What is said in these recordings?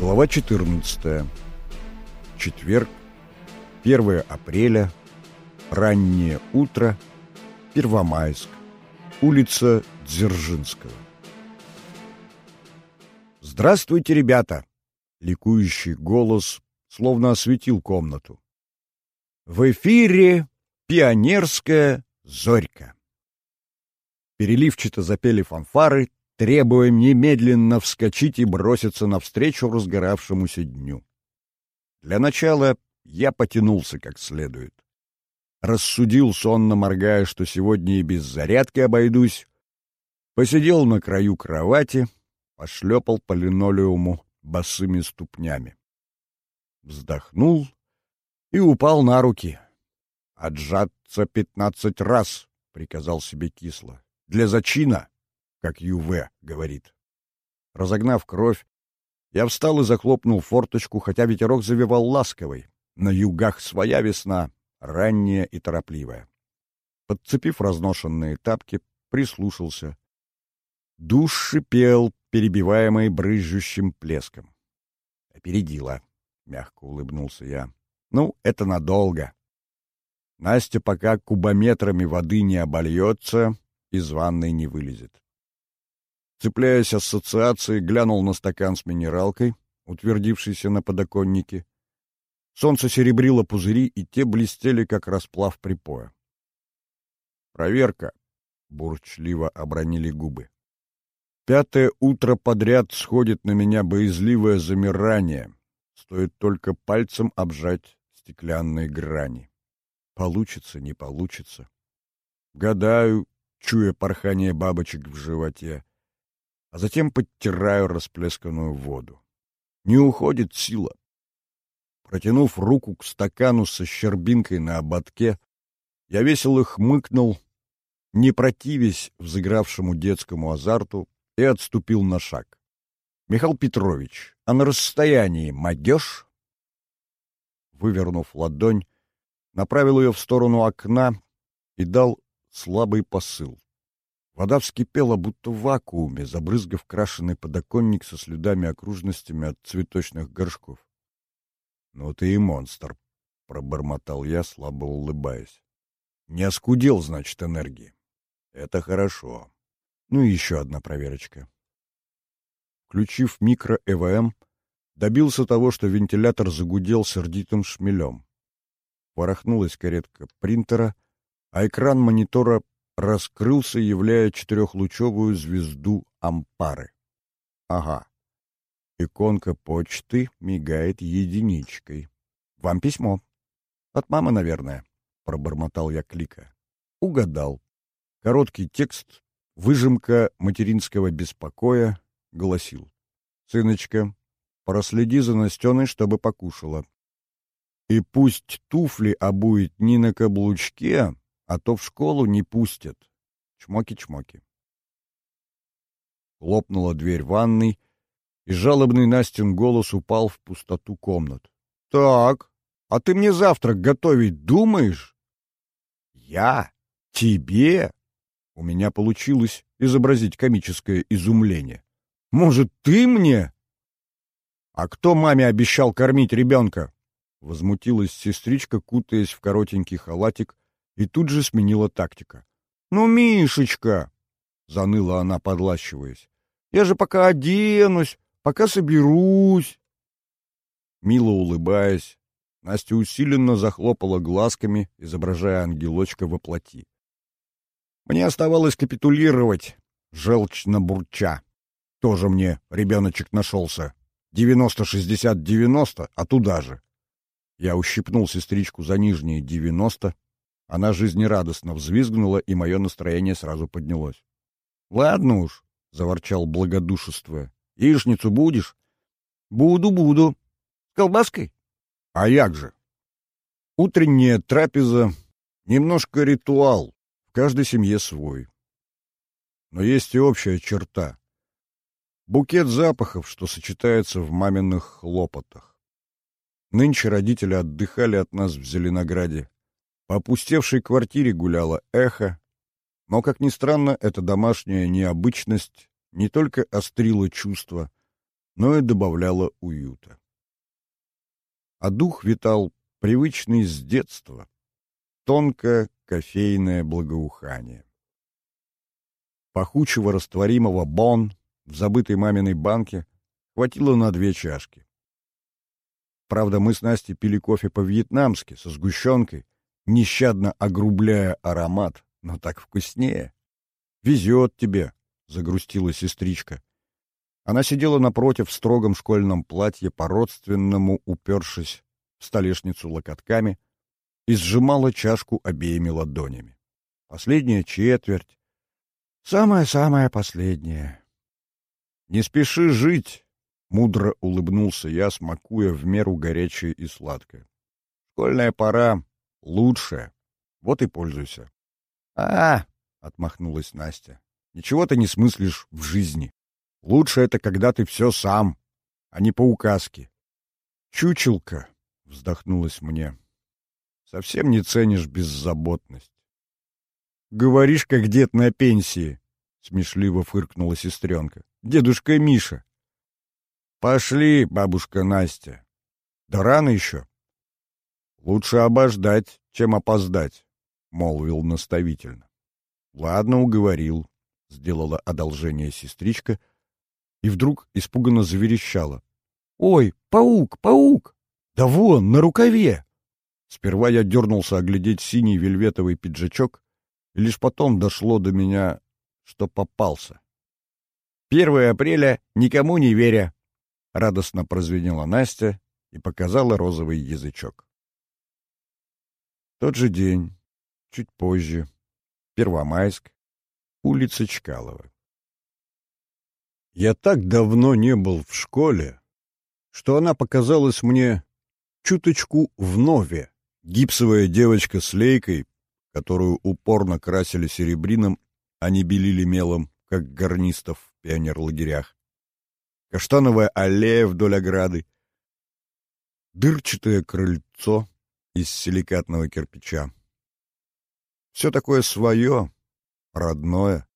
Глава 14. Четверг, 1 апреля, раннее утро, Первомайск, улица Дзержинского. «Здравствуйте, ребята!» Ликующий голос словно осветил комнату. «В эфире пионерская зорька!» Переливчато запели фанфары, требуя немедленно вскочить и броситься навстречу разгоравшемуся дню. Для начала я потянулся как следует. Рассудил, сонно моргая, что сегодня и без зарядки обойдусь. Посидел на краю кровати, пошлепал по линолеуму босыми ступнями. Вздохнул и упал на руки. «Отжаться пятнадцать раз!» — приказал себе кисло. «Для зачина!» Как Ю.В. говорит. Разогнав кровь, я встал и захлопнул форточку, хотя ветерок завивал ласковый. На югах своя весна, ранняя и торопливая. Подцепив разношенные тапки, прислушался. Душ шипел, перебиваемый брызжущим плеском. «Опередила», — мягко улыбнулся я. «Ну, это надолго. Настя пока кубометрами воды не обольется, из ванной не вылезет цепляясь ассоциацией, глянул на стакан с минералкой, утвердившийся на подоконнике. Солнце серебрило пузыри, и те блестели, как расплав припоя. «Проверка», — бурчливо обронили губы. Пятое утро подряд сходит на меня боязливое замирание. Стоит только пальцем обжать стеклянные грани. Получится, не получится. Гадаю, чуя порхание бабочек в животе а затем подтираю расплесканную воду. Не уходит сила. Протянув руку к стакану со щербинкой на ободке, я весело хмыкнул, не противясь взыгравшему детскому азарту, и отступил на шаг. «Михаил Петрович, а на расстоянии мадешь?» Вывернув ладонь, направил ее в сторону окна и дал слабый посыл. Вода вскипела, будто в вакууме, забрызгав крашеный подоконник со следами окружностями от цветочных горшков. — Ну ты и монстр, — пробормотал я, слабо улыбаясь. — Не оскудел, значит, энергии. Это хорошо. Ну и еще одна проверочка. Включив микро-ЭВМ, добился того, что вентилятор загудел сердитым шмелем. Ворохнулась каретка принтера, а экран монитора раскрылся, являя четырехлучевую звезду Ампары. Ага. Иконка почты мигает единичкой. Вам письмо. От мамы, наверное, пробормотал я клика. Угадал. Короткий текст, выжимка материнского беспокоя, гласил. «Сыночка, проследи за Настеной, чтобы покушала. И пусть туфли обует не на каблучке, а то в школу не пустят. Чмоки-чмоки. Лопнула дверь ванной, и жалобный Настин голос упал в пустоту комнат. — Так, а ты мне завтрак готовить думаешь? — Я? Тебе? У меня получилось изобразить комическое изумление. — Может, ты мне? — А кто маме обещал кормить ребенка? — возмутилась сестричка, кутаясь в коротенький халатик и тут же сменила тактика. «Ну, Мишечка!» — заныла она, подлащиваясь. «Я же пока оденусь, пока соберусь!» Мило улыбаясь, Настя усиленно захлопала глазками, изображая ангелочка во плоти. Мне оставалось капитулировать, желчно бурча. Тоже мне ребеночек нашелся. Девяносто-шестьдесят-девяносто, а туда же. Я ущипнул сестричку за нижние девяносто, она жизнерадостно взвизгнула, и мое настроение сразу поднялось. — Ладно уж, — заворчал благодушествуя. — Яичницу будешь? — Буду, буду. — С колбаской? — А як же? Утренняя трапеза — немножко ритуал, в каждой семье свой. Но есть и общая черта. Букет запахов, что сочетается в маминых хлопотах. Нынче родители отдыхали от нас в Зеленограде. По опустевшей квартире гуляло эхо, но, как ни странно, эта домашняя необычность не только острила чувства, но и добавляло уюта. А дух витал привычный с детства, тонкое кофейное благоухание. Пахучего растворимого бон в забытой маминой банке хватило на две чашки. Правда, мы с Настей пили кофе по-вьетнамски, со сгущенкой, нещадно огрубляя аромат, но так вкуснее. «Везет тебе», — загрустила сестричка. Она сидела напротив в строгом школьном платье, по-родственному упершись в столешницу локотками, и сжимала чашку обеими ладонями. Последняя четверть. Самая-самая последняя. «Не спеши жить», — мудро улыбнулся я, смакуя в меру горячее и сладкое. «Школьная пора лучшая. Вот и пользуйся». «А, — отмахнулась Настя, — ничего ты не смыслишь в жизни. Лучше это, когда ты все сам, а не по указке. Чучелка, — вздохнулась мне, — совсем не ценишь беззаботность. Говоришь, как дед на пенсии, — смешливо фыркнула сестренка. Дедушка Миша. Пошли, бабушка Настя. Да рано еще. Лучше обождать, чем опоздать, — молвил наставительно. Ладно, уговорил, — сделала одолжение сестричка и вдруг испуганно заверещала. «Ой, паук, паук! Да вон, на рукаве!» Сперва я дернулся оглядеть синий вельветовый пиджачок, и лишь потом дошло до меня, что попался. «Первое апреля, никому не веря!» — радостно прозвенела Настя и показала розовый язычок. Тот же день, чуть позже, Первомайск, улица Чкалова. Я так давно не был в школе, что она показалась мне чуточку вновь. Гипсовая девочка с лейкой, которую упорно красили серебрином, а не белили мелом, как гарнистов в пионерлагерях. Каштановая аллея вдоль ограды, дырчатое крыльцо из силикатного кирпича. Все такое свое, родное.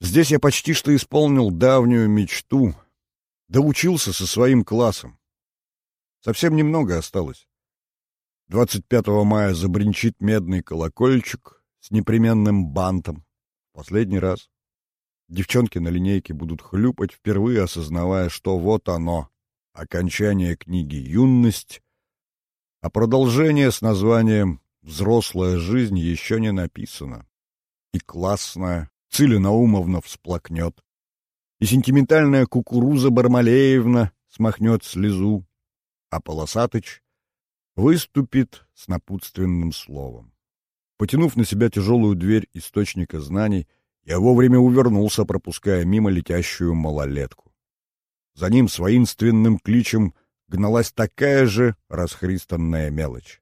Здесь я почти что исполнил давнюю мечту, доучился со своим классом. Совсем немного осталось. 25 мая забринчит медный колокольчик с непременным бантом. Последний раз. Девчонки на линейке будут хлюпать, впервые осознавая, что вот оно, окончание книги «Юность», а продолжение с названием «Взрослая жизнь» еще не написано. И классная, Циля всплакнет. И сентиментальная кукуруза Бармалеевна смахнет слезу, а Полосатыч выступит с напутственным словом. Потянув на себя тяжелую дверь источника знаний, я вовремя увернулся, пропуская мимо летящую малолетку. За ним с воинственным кличем гналась такая же расхристанная мелочь.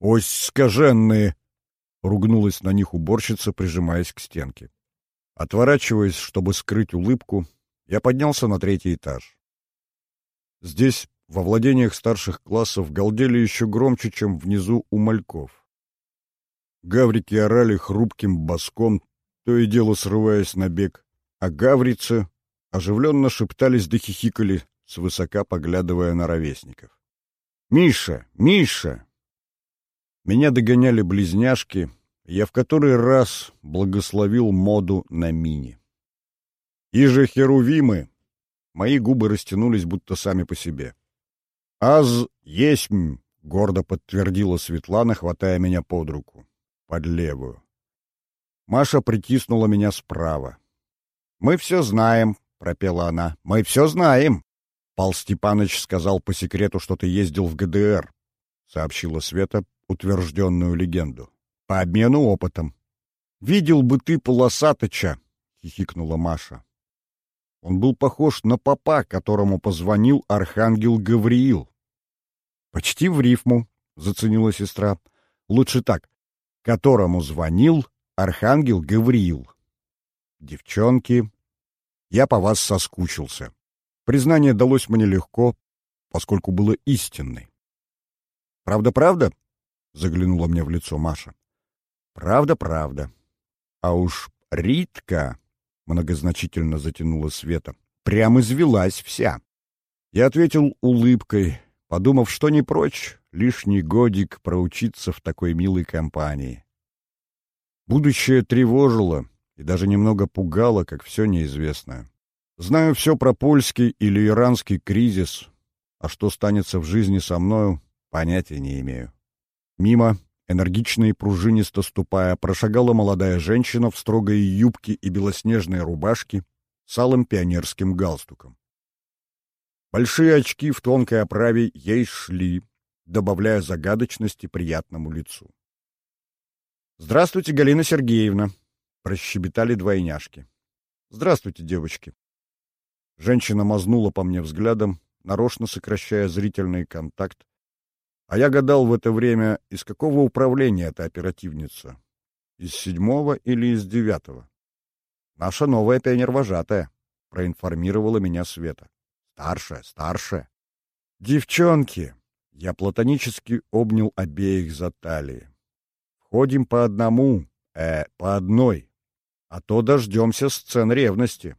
«Ось скаженные!» — ругнулась на них уборщица, прижимаясь к стенке. Отворачиваясь, чтобы скрыть улыбку, я поднялся на третий этаж. Здесь, во владениях старших классов, галдели еще громче, чем внизу у мальков. Гаврики орали хрупким боском, то и дело срываясь на бег, а гаврицы оживленно шептались да хихикали, свысока поглядывая на ровесников. «Миша! Миша!» Меня догоняли близняшки — я в который раз благословил моду на мини. И же херувимы, мои губы растянулись будто сами по себе. «Аз есмь», — гордо подтвердила Светлана, хватая меня под руку, под левую. Маша притиснула меня справа. «Мы все знаем», — пропела она, — «мы все знаем». Пал Степаныч сказал по секрету, что ты ездил в ГДР, — сообщила Света утвержденную легенду по обмену опытом. «Видел бы ты полосаточа!» — хихикнула Маша. Он был похож на папа, которому позвонил архангел Гавриил. «Почти в рифму», — заценила сестра. «Лучше так. Которому звонил архангел Гавриил». «Девчонки, я по вас соскучился». Признание далось мне легко, поскольку было истинной. «Правда-правда?» — заглянула мне в лицо Маша. Правда, правда. А уж Ритка, многозначительно затянула Света, прям извелась вся. Я ответил улыбкой, подумав, что не прочь лишний годик проучиться в такой милой компании. Будущее тревожило и даже немного пугало, как все неизвестное. Знаю все про польский или иранский кризис, а что станется в жизни со мною, понятия не имею. Мимо, энергично и пружинисто ступая, прошагала молодая женщина в строгой юбке и белоснежной рубашке с алым пионерским галстуком. Большие очки в тонкой оправе ей шли, добавляя загадочности приятному лицу. «Здравствуйте, Галина Сергеевна!» — прощебетали двойняшки. «Здравствуйте, девочки!» Женщина мазнула по мне взглядом, нарочно сокращая зрительный контакт, а я гадал в это время, из какого управления эта оперативница. Из седьмого или из девятого? Наша новая пионер-вожатая, проинформировала меня Света. Старшая, старшая. Девчонки! Я платонически обнял обеих за талии. Входим по одному, э, по одной, а то дождемся сцен ревности.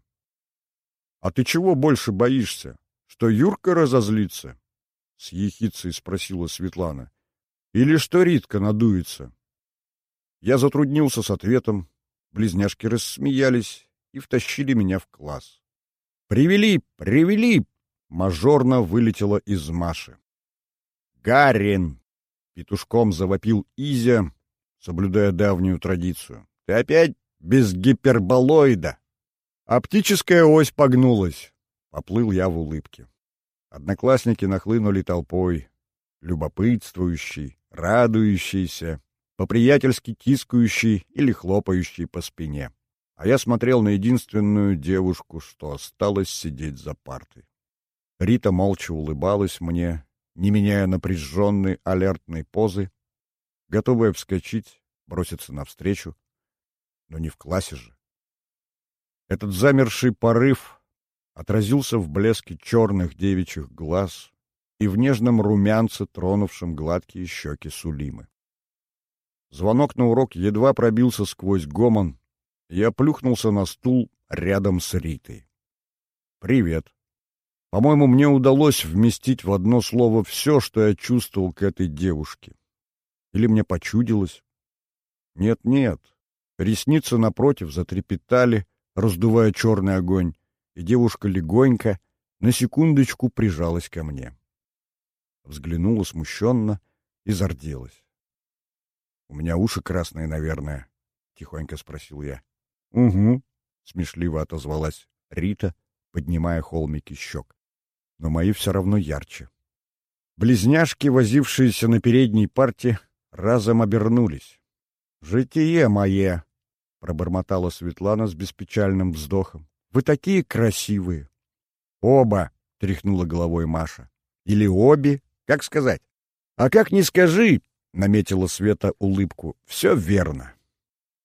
А ты чего больше боишься? Что Юрка разозлится? — с ехицей спросила Светлана. — Или что Ритка надуется? Я затруднился с ответом. Близняшки рассмеялись и втащили меня в класс. «Привели! Привели!» — мажорно вылетело из Маши. «Гарин!» — петушком завопил Изя, соблюдая давнюю традицию. «Ты опять без гиперболоида!» Оптическая ось погнулась. Поплыл я в улыбке. Одноклассники нахлынули толпой, любопытствующий, радующийся, по-приятельски тискающий или хлопающий по спине. А я смотрел на единственную девушку, что осталось сидеть за партой. Рита молча улыбалась мне, не меняя напряженной алертной позы, готовая вскочить, броситься навстречу, но не в классе же. Этот замерший порыв отразился в блеске черных девичьих глаз и в нежном румянце, тронувшем гладкие щеки Сулимы. Звонок на урок едва пробился сквозь гомон, и я плюхнулся на стул рядом с Ритой. «Привет». По-моему, мне удалось вместить в одно слово все, что я чувствовал к этой девушке. Или мне почудилось? Нет-нет. Ресницы напротив затрепетали, раздувая черный огонь и девушка легонько, на секундочку прижалась ко мне. Взглянула смущенно и зарделась. — У меня уши красные, наверное, — тихонько спросил я. — Угу, — смешливо отозвалась Рита, поднимая холмики щек. Но мои все равно ярче. Близняшки, возившиеся на передней парте, разом обернулись. — Житие мое! — пробормотала Светлана с беспечальным вздохом. Вы такие красивые. Оба, тряхнула головой Маша. Или обе, как сказать? А как ни скажи, наметила Света улыбку. Все верно.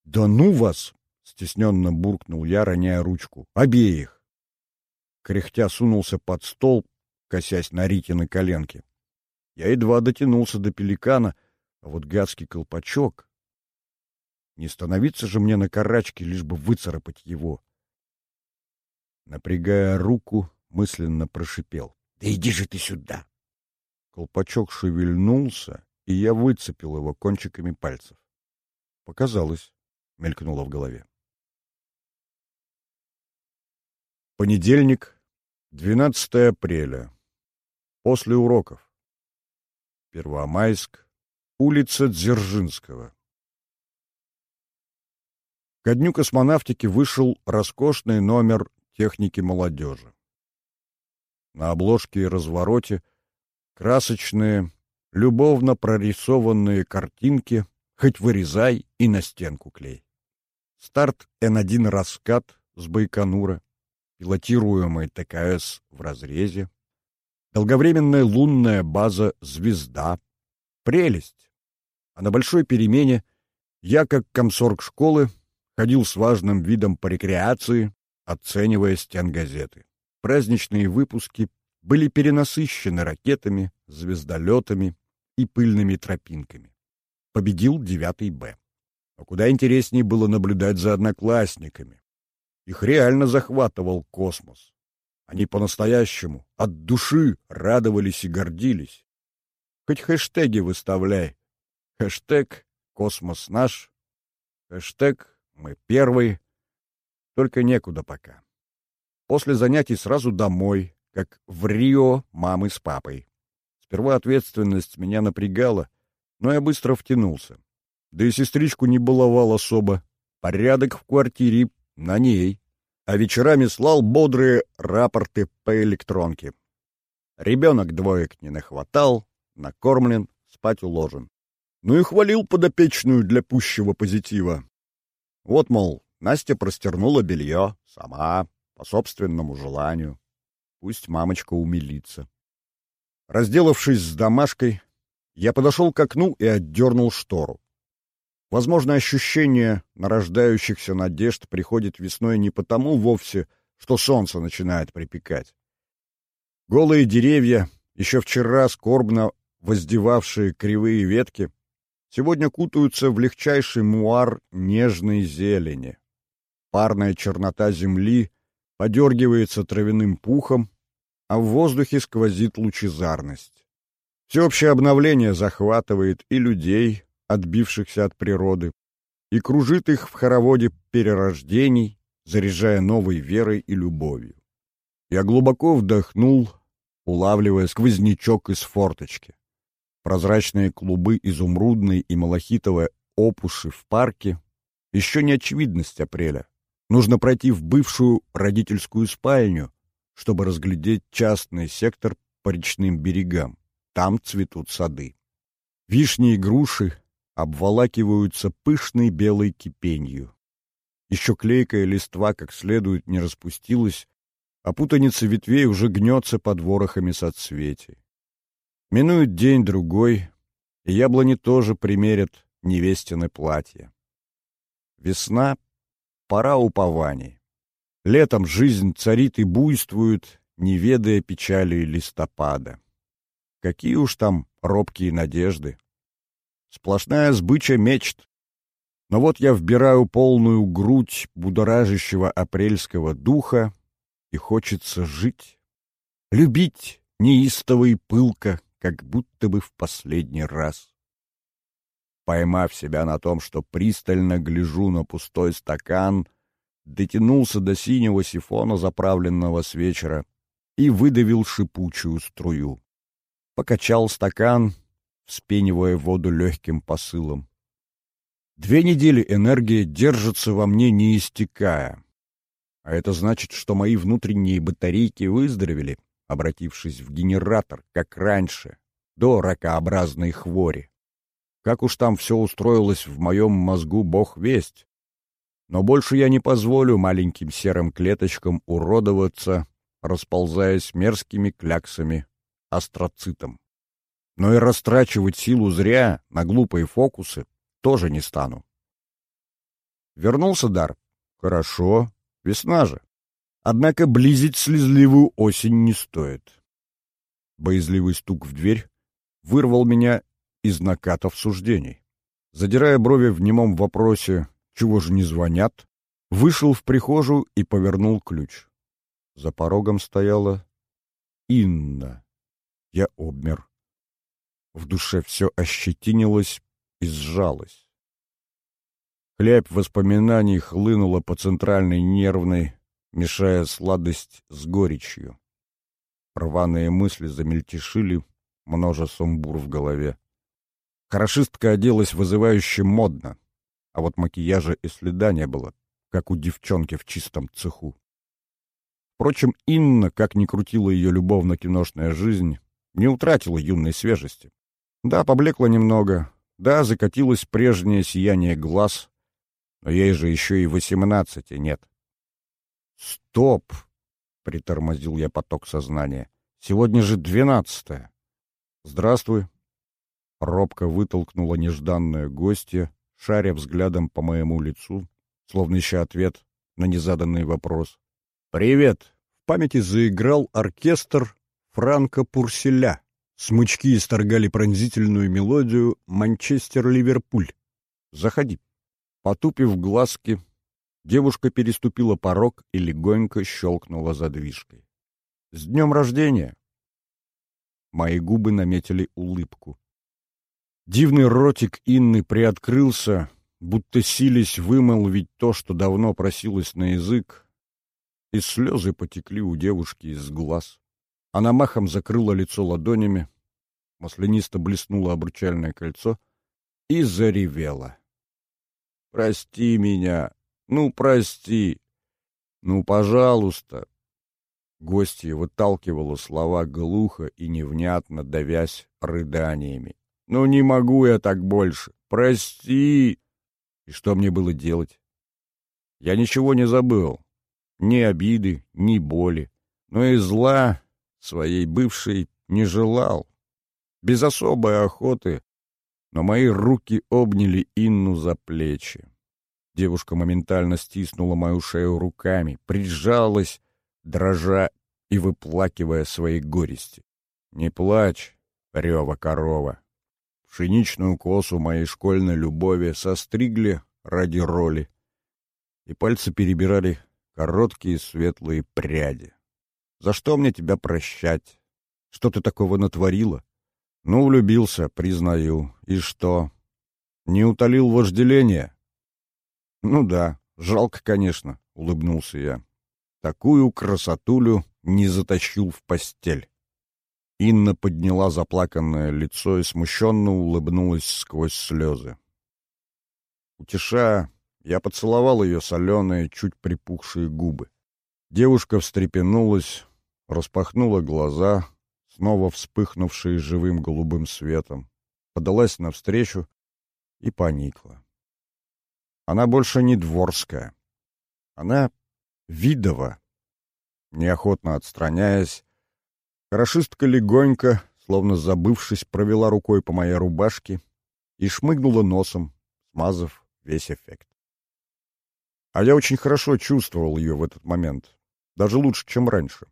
Да ну вас, стесненно буркнул я, роняя ручку. Обеих. Кряхтя сунулся под стол, косясь на Ритины коленки. Я едва дотянулся до пеликана, а вот гадский колпачок... Не становиться же мне на карачке, лишь бы выцарапать его. Напрягая руку, мысленно прошипел. — Да иди же ты сюда! Колпачок шевельнулся, и я выцепил его кончиками пальцев. Показалось, мелькнуло в голове. Понедельник, 12 апреля. После уроков. Первомайск, улица Дзержинского. Ко дню космонавтики вышел роскошный номер техники молодежи. На обложке и развороте красочные, любовно прорисованные картинки, хоть вырезай и на стенку клей. Старт Н1 «Раскат» с Байконура, пилотируемый ТКС в разрезе, долговременная лунная база «Звезда». Прелесть! А на большой перемене я, как комсорг школы, ходил с важным видом по рекреации, оценивая стенгазеты. Праздничные выпуски были перенасыщены ракетами, звездолетами и пыльными тропинками. Победил девятый Б. А куда интереснее было наблюдать за одноклассниками. Их реально захватывал космос. Они по-настоящему, от души радовались и гордились. Хоть хэштеги выставляй. Хэштег «Космос наш», хэштег «Мы первые». Только некуда пока. После занятий сразу домой, как в Рио мамы с папой. Сперва ответственность меня напрягала, но я быстро втянулся. Да и сестричку не баловал особо. Порядок в квартире на ней. А вечерами слал бодрые рапорты по электронке. Ребенок двоек не нахватал, накормлен, спать уложен. Ну и хвалил подопечную для пущего позитива. Вот, мол, Настя простернула белье сама, по собственному желанию. Пусть мамочка умилится. Разделавшись с домашкой, я подошел к окну и отдернул штору. Возможно, ощущение нарождающихся надежд приходит весной не потому вовсе, что солнце начинает припекать. Голые деревья, еще вчера скорбно воздевавшие кривые ветки, сегодня кутаются в легчайший муар нежной зелени. Парная чернота земли подергивается травяным пухом, а в воздухе сквозит лучезарность. Всеобщее обновление захватывает и людей, отбившихся от природы, и кружит их в хороводе перерождений, заряжая новой верой и любовью. Я глубоко вдохнул, улавливая сквознячок из форточки. Прозрачные клубы изумрудной и малахитовой опуши в парке — еще не очевидность апреля. Нужно пройти в бывшую родительскую спальню, чтобы разглядеть частный сектор по речным берегам. Там цветут сады. Вишни и груши обволакиваются пышной белой кипенью. Еще клейкая листва как следует не распустилась, а путаница ветвей уже гнется под ворохами соцветий. Минует день-другой, и яблони тоже примерят невестины платья. Весна — пора упований. Летом жизнь царит и буйствует, не ведая печали листопада. Какие уж там робкие надежды. Сплошная сбыча мечт. Но вот я вбираю полную грудь будоражащего апрельского духа, и хочется жить, любить неистово и пылко, как будто бы в последний раз. Поймав себя на том, что пристально гляжу на пустой стакан — дотянулся до синего сифона, заправленного с вечера, и выдавил шипучую струю. Покачал стакан, вспенивая воду легким посылом. Две недели энергия держится во мне, не истекая. А это значит, что мои внутренние батарейки выздоровели, обратившись в генератор, как раньше, до ракообразной хвори. Как уж там все устроилось в моем мозгу, бог весть. Но больше я не позволю маленьким серым клеточкам уродоваться, расползаясь мерзкими кляксами астроцитом. Но и растрачивать силу зря на глупые фокусы тоже не стану. Вернулся дар? Хорошо, весна же. Однако близить слезливую осень не стоит. Боязливый стук в дверь вырвал меня из накатов суждений. Задирая брови в немом вопросе чего же не звонят? Вышел в прихожую и повернул ключ. За порогом стояла Инна. Я обмер. В душе все ощетинилось и сжалось. Хлябь воспоминаний хлынула по центральной нервной, мешая сладость с горечью. Рваные мысли замельтешили, множе сумбур в голове. Хорошистка оделась вызывающе модно а вот макияжа и следа не было, как у девчонки в чистом цеху. Впрочем, Инна, как ни крутила ее любовно-киношная жизнь, не утратила юной свежести. Да, поблекла немного, да, закатилось прежнее сияние глаз, но ей же еще и восемнадцати нет. «Стоп!» — притормозил я поток сознания. «Сегодня же двенадцатое!» «Здравствуй!» Робко вытолкнула нежданное гостье, шаря взглядом по моему лицу, словно ища ответ на незаданный вопрос. «Привет!» В памяти заиграл оркестр Франка Пурселя. Смычки исторгали пронзительную мелодию «Манчестер-Ливерпуль». «Заходи». Потупив глазки, девушка переступила порог и легонько щелкнула задвижкой. С днем рождения!» Мои губы наметили улыбку. Дивный ротик Инны приоткрылся, будто сились вымолвить то, что давно просилось на язык, и слезы потекли у девушки из глаз. Она махом закрыла лицо ладонями, маслянисто блеснуло обручальное кольцо и заревела. «Прости меня! Ну, прости! Ну, пожалуйста!» Гостья выталкивала слова глухо и невнятно, давясь рыданиями. «Ну, не могу я так больше! Прости!» И что мне было делать? Я ничего не забыл. Ни обиды, ни боли. Но и зла своей бывшей не желал. Без особой охоты. Но мои руки обняли Инну за плечи. Девушка моментально стиснула мою шею руками, прижалась, дрожа и выплакивая свои горести. «Не плачь, рева корова!» Пшеничную косу моей школьной любови состригли ради роли, и пальцы перебирали короткие светлые пряди. «За что мне тебя прощать? Что ты такого натворила?» «Ну, влюбился, признаю. И что? Не утолил вожделение?» «Ну да, жалко, конечно», — улыбнулся я. «Такую красотулю не затащил в постель». Инна подняла заплаканное лицо и смущенно улыбнулась сквозь слезы. Утешая, я поцеловал ее соленые, чуть припухшие губы. Девушка встрепенулась, распахнула глаза, снова вспыхнувшие живым голубым светом, подалась навстречу и поникла. Она больше не дворская. Она видова. Неохотно отстраняясь, Хорошистка легонько, словно забывшись, провела рукой по моей рубашке и шмыгнула носом, смазав весь эффект. А я очень хорошо чувствовал ее в этот момент, даже лучше, чем раньше.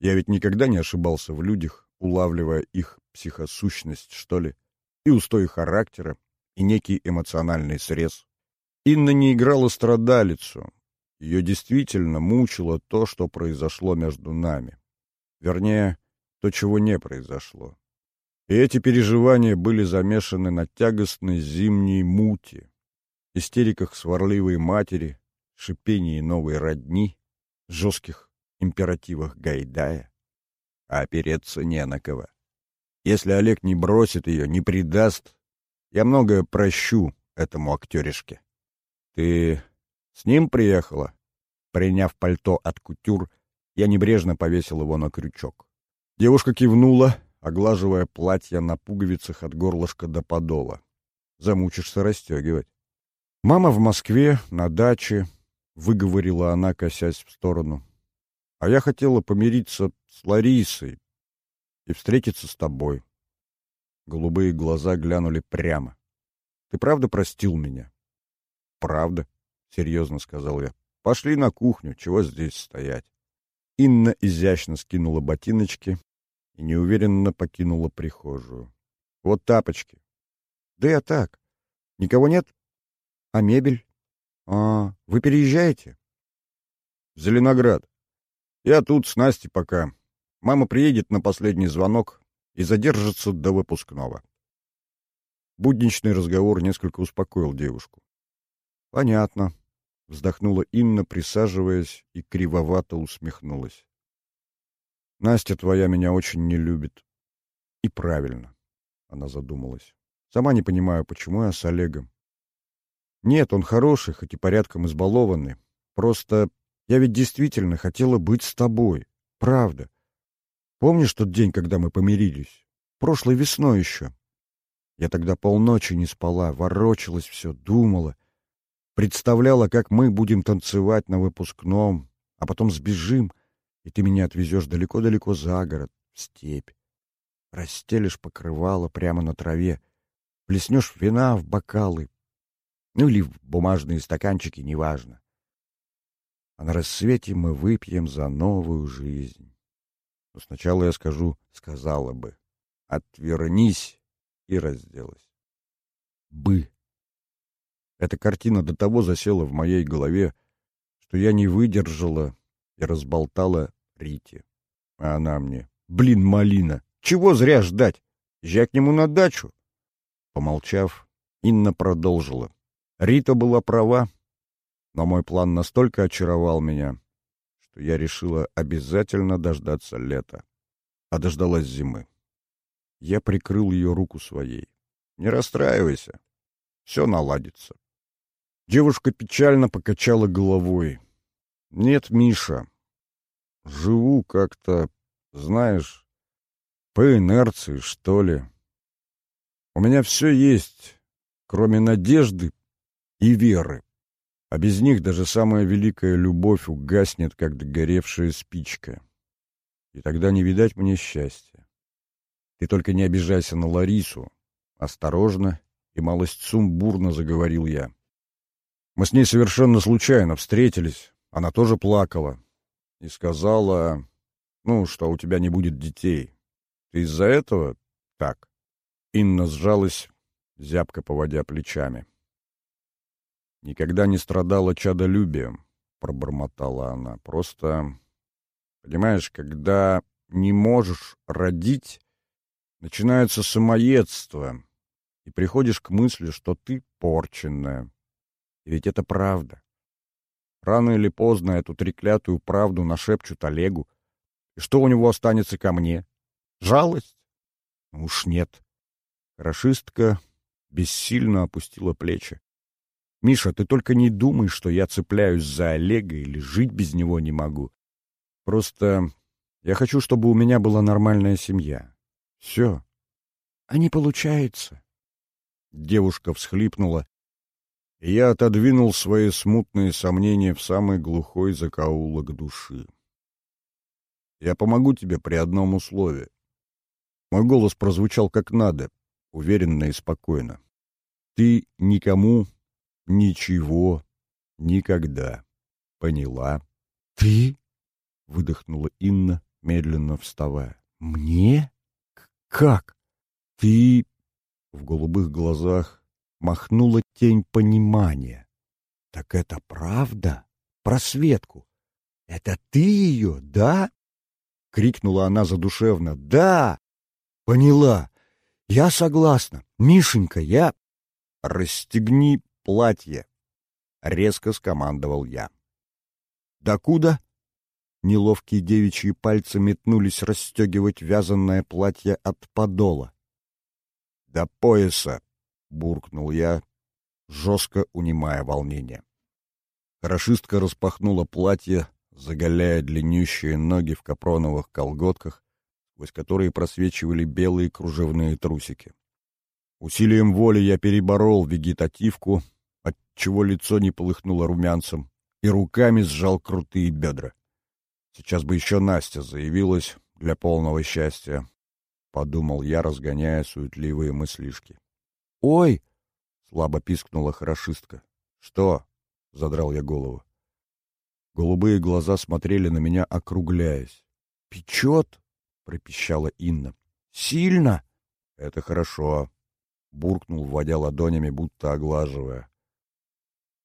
Я ведь никогда не ошибался в людях, улавливая их психосущность, что ли, и устои характера, и некий эмоциональный срез. Инна не играла страдалицу. Ее действительно мучило то, что произошло между нами. Вернее, то, чего не произошло. И эти переживания были замешаны на тягостной зимней мути, истериках сварливой матери, шипении новой родни, жестких императивах Гайдая. А опереться не на кого. Если Олег не бросит ее, не предаст, я многое прощу этому актеришке. Ты с ним приехала? Приняв пальто от кутюр, я небрежно повесил его на крючок. Девушка кивнула, оглаживая платье на пуговицах от горлышка до подола. Замучишься расстегивать. «Мама в Москве, на даче», — выговорила она, косясь в сторону. «А я хотела помириться с Ларисой и встретиться с тобой». Голубые глаза глянули прямо. «Ты правда простил меня?» «Правда», — серьезно сказал я. «Пошли на кухню, чего здесь стоять?» Инна изящно скинула ботиночки и неуверенно покинула прихожую. «Вот тапочки». «Да я так. Никого нет? А мебель? А, вы переезжаете?» «В Зеленоград. Я тут с Настей пока. Мама приедет на последний звонок и задержится до выпускного». Будничный разговор несколько успокоил девушку. «Понятно», — вздохнула Инна, присаживаясь, и кривовато усмехнулась. «Настя твоя меня очень не любит». «И правильно», — она задумалась. «Сама не понимаю, почему я с Олегом». «Нет, он хороший, хоть и порядком избалованный. Просто я ведь действительно хотела быть с тобой. Правда. Помнишь тот день, когда мы помирились? Прошлой весной еще. Я тогда полночи не спала, ворочалась все, думала» представляла, как мы будем танцевать на выпускном, а потом сбежим, и ты меня отвезешь далеко-далеко за город, в степь. Расстелишь покрывало прямо на траве, плеснешь вина в бокалы, ну или в бумажные стаканчики, неважно. А на рассвете мы выпьем за новую жизнь. Но сначала я скажу, сказала бы, отвернись и разделась. Бы. Эта картина до того засела в моей голове, что я не выдержала и разболтала Рите. А она мне, блин, малина, чего зря ждать? Езжай к нему на дачу. Помолчав, Инна продолжила. Рита была права, но мой план настолько очаровал меня, что я решила обязательно дождаться лета. А дождалась зимы. Я прикрыл ее руку своей. «Не расстраивайся, все наладится». Девушка печально покачала головой. «Нет, Миша, живу как-то, знаешь, по инерции, что ли. У меня все есть, кроме надежды и веры. А без них даже самая великая любовь угаснет, как догоревшая спичка. И тогда не видать мне счастья. Ты только не обижайся на Ларису. Осторожно и малость сумбурно заговорил я. Мы с ней совершенно случайно встретились. Она тоже плакала. И сказала, ну, что у тебя не будет детей. Ты из-за этого так? Инна сжалась, зябко поводя плечами. Никогда не страдала чадолюбием, пробормотала она. Просто, понимаешь, когда не можешь родить, начинается самоедство, и приходишь к мысли, что ты порченная. Ведь это правда. Рано или поздно эту треклятую правду нашепчут Олегу. И что у него останется ко мне? Жалость? Ну уж нет. Хорошистка бессильно опустила плечи. Миша, ты только не думай, что я цепляюсь за Олега или жить без него не могу. Просто я хочу, чтобы у меня была нормальная семья. Все. А не получается. Девушка всхлипнула, я отодвинул свои смутные сомнения в самый глухой закоулок души. Я помогу тебе при одном условии. Мой голос прозвучал как надо, уверенно и спокойно. Ты никому ничего никогда. Поняла? Ты? Выдохнула Инна, медленно вставая. Мне? Как? Ты... В голубых глазах махнула тень понимания. Так это правда? Про Светку? Это ты ее, да? Крикнула она задушевно. Да! Поняла. Я согласна. Мишенька, я... Расстегни платье, резко скомандовал я. Докуда? Неловкие девичьи пальцы метнулись расстегивать вязаное платье от подола. До пояса, буркнул я, жестко унимая волнение. Хорошистка распахнула платье, заголяя длиннющие ноги в капроновых колготках, сквозь которые просвечивали белые кружевные трусики. Усилием воли я переборол вегетативку, отчего лицо не полыхнуло румянцем, и руками сжал крутые бедра. Сейчас бы еще Настя заявилась для полного счастья, — подумал я, разгоняя суетливые мыслишки. — Ой! — слабо пискнула хорошистка. — Что? — задрал я голову. Голубые глаза смотрели на меня, округляясь. — Печет? — пропищала Инна. — Сильно? — Это хорошо, — буркнул, вводя ладонями, будто оглаживая.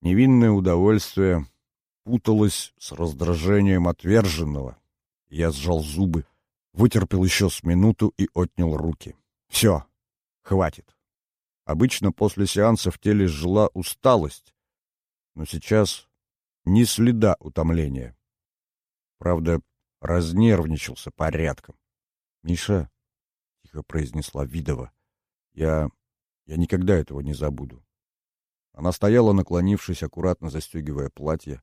Невинное удовольствие путалось с раздражением отверженного. Я сжал зубы, вытерпел еще с минуту и отнял руки. Все, хватит. Обычно после сеанса в теле жила усталость, но сейчас ни следа утомления. Правда, разнервничался порядком. — Миша, — тихо произнесла Видова, — я... я никогда этого не забуду. Она стояла, наклонившись, аккуратно застегивая платье,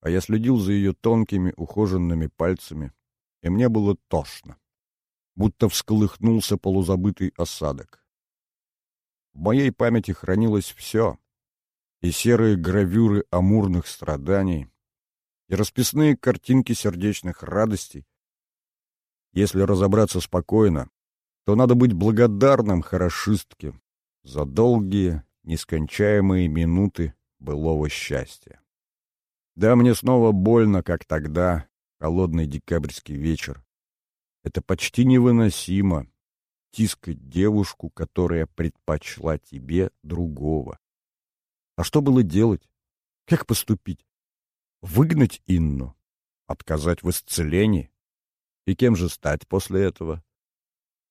а я следил за ее тонкими, ухоженными пальцами, и мне было тошно. Будто всколыхнулся полузабытый осадок. В моей памяти хранилось все, и серые гравюры амурных страданий, и расписные картинки сердечных радостей. Если разобраться спокойно, то надо быть благодарным хорошистке за долгие, нескончаемые минуты былого счастья. Да, мне снова больно, как тогда, холодный декабрьский вечер. Это почти невыносимо — тискать девушку, которая предпочла тебе другого. А что было делать? Как поступить? Выгнать Инну? Отказать в исцелении? И кем же стать после этого?